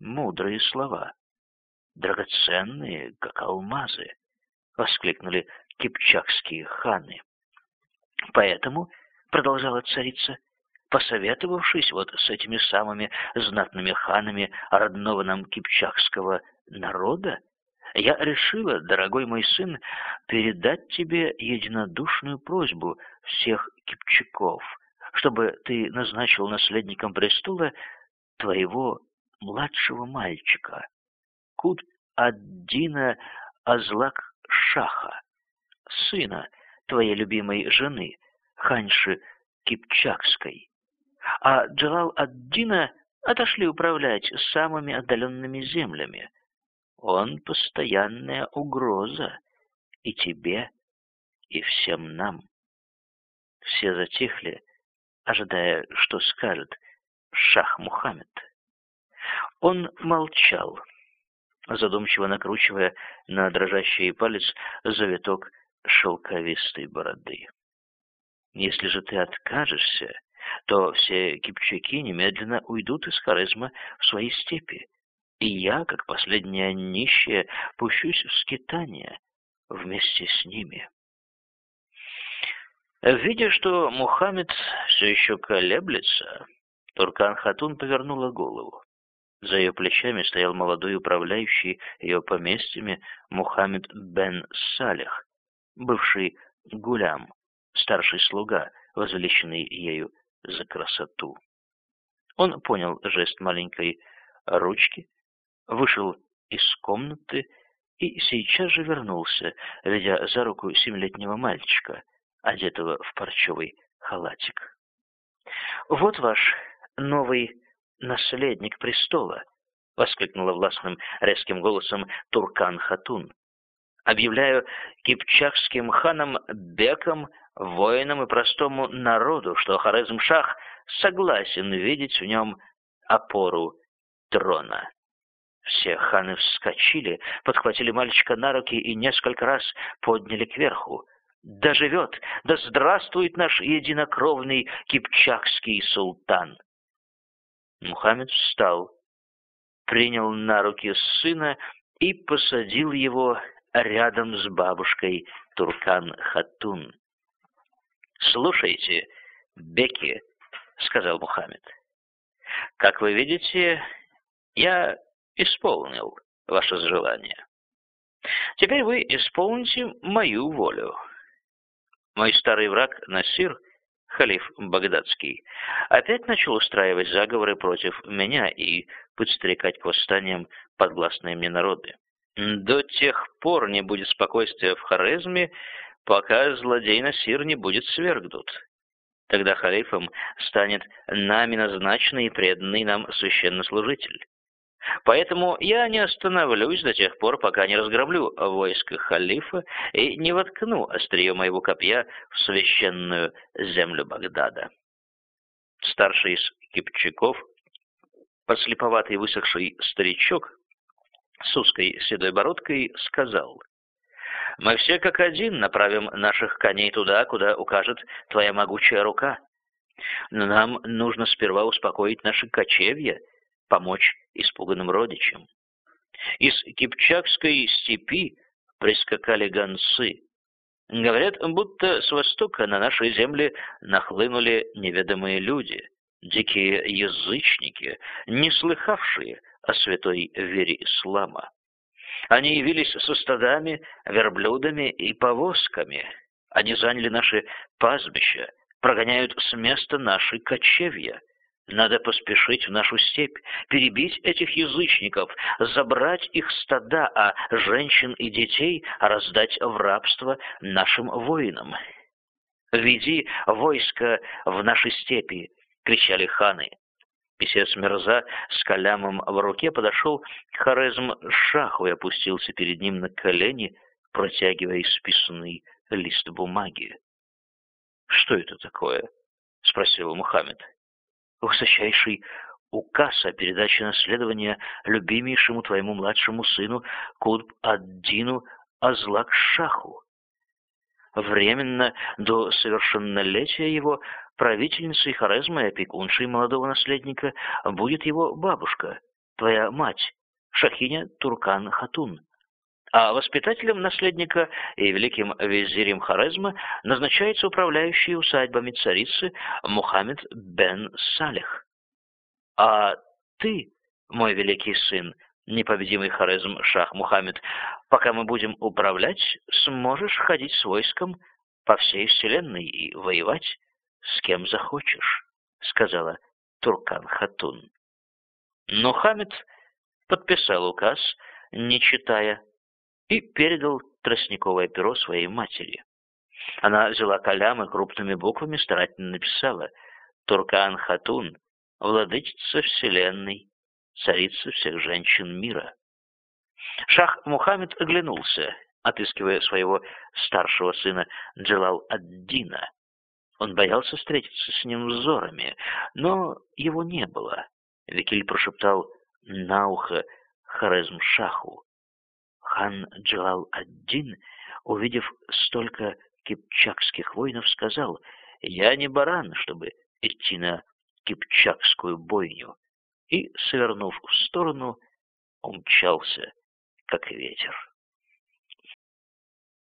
мудрые слова. Драгоценные, как алмазы, воскликнули кипчакские ханы. Поэтому, продолжала царица, посоветовавшись вот с этими самыми знатными ханами родного нам кипчакского народа, я решила, дорогой мой сын, передать тебе единодушную просьбу всех кипчаков, чтобы ты назначил наследником престола твоего младшего мальчика, Кут Аддина Азлак-Шаха, сына твоей любимой жены, Ханьши Кипчакской. А Джалал Аддина отошли управлять самыми отдаленными землями. Он постоянная угроза и тебе, и всем нам. Все затихли, ожидая, что скажет Шах Мухаммед. Он молчал, задумчиво накручивая на дрожащий палец завиток шелковистой бороды. Если же ты откажешься, то все кипчаки немедленно уйдут из Хорезма в свои степи, и я, как последняя нищая, пущусь в скитание вместе с ними. Видя, что Мухаммед все еще колеблется, Туркан-Хатун повернула голову. За ее плечами стоял молодой управляющий ее поместьями Мухаммед бен Салих, бывший гулям, старший слуга, возвеличенный ею за красоту. Он понял жест маленькой ручки, вышел из комнаты и сейчас же вернулся, ведя за руку семилетнего мальчика, одетого в парчевый халатик. «Вот ваш новый наследник престола!» — воскликнула властным резким голосом Туркан Хатун. «Объявляю кипчакским ханом Беком, воинам и простому народу, что Хорезм-Шах согласен видеть в нем опору трона». Все ханы вскочили, подхватили мальчика на руки и несколько раз подняли кверху. «Да живет! Да здравствует наш единокровный кипчакский султан!» Мухаммед встал, принял на руки сына и посадил его рядом с бабушкой Туркан-Хатун. «Слушайте, Беки», — сказал Мухаммед, — «как вы видите, я исполнил ваше желание. Теперь вы исполните мою волю. Мой старый враг Насир халиф Багдадский, опять начал устраивать заговоры против меня и подстрекать к восстаниям подвластные мне народы. До тех пор не будет спокойствия в Хорезме, пока злодей Насир не будет свергнут. Тогда халифом станет нами назначенный и преданный нам священнослужитель. Поэтому я не остановлюсь до тех пор, пока не разгромлю войско халифа и не воткну острие моего копья в священную землю Багдада. Старший из кипчаков, подслеповатый высохший старичок с узкой седой бородкой, сказал, «Мы все как один направим наших коней туда, куда укажет твоя могучая рука. Но нам нужно сперва успокоить наши кочевья, помочь испуганным родичам. Из Кипчакской степи прискакали гонцы. Говорят, будто с востока на наши земли нахлынули неведомые люди, дикие язычники, не слыхавшие о святой вере ислама. Они явились со стадами, верблюдами и повозками. Они заняли наши пастбища, прогоняют с места наши кочевья. Надо поспешить в нашу степь, перебить этих язычников, забрать их стада, а женщин и детей раздать в рабство нашим воинам. «Веди войско в наши степи!» — кричали ханы. Писец Мерза с калямом в руке подошел к Хорезм-Шаху и опустился перед ним на колени, протягивая исписанный лист бумаги. «Что это такое?» — спросил Мухаммед высочайший указ о передаче наследования любимейшему твоему младшему сыну Кутб-ад-Дину Азлак-Шаху. Временно до совершеннолетия его правительницей Хорезма и опекуншей молодого наследника будет его бабушка, твоя мать, Шахиня Туркан-Хатун. А воспитателем наследника и великим визирем Хорезма назначается управляющий усадьбами царицы Мухаммед бен Салих. А ты, мой великий сын, непобедимый Хорезм Шах Мухаммед, пока мы будем управлять, сможешь ходить с войском по всей вселенной и воевать с кем захочешь, сказала Туркан Хатун. Но Хамид подписал указ, не читая, и передал тростниковое перо своей матери. Она взяла калям и крупными буквами старательно написала «Туркан Хатун, владычица вселенной, царица всех женщин мира». Шах Мухаммед оглянулся, отыскивая своего старшего сына Джалал-ад-Дина. Он боялся встретиться с ним взорами, но его не было. Викиль прошептал на ухо Хорезм-Шаху. Хан Джалал-ад-Дин, увидев столько кипчакских воинов, сказал, «Я не баран, чтобы идти на кипчакскую бойню», и, свернув в сторону, умчался, как ветер.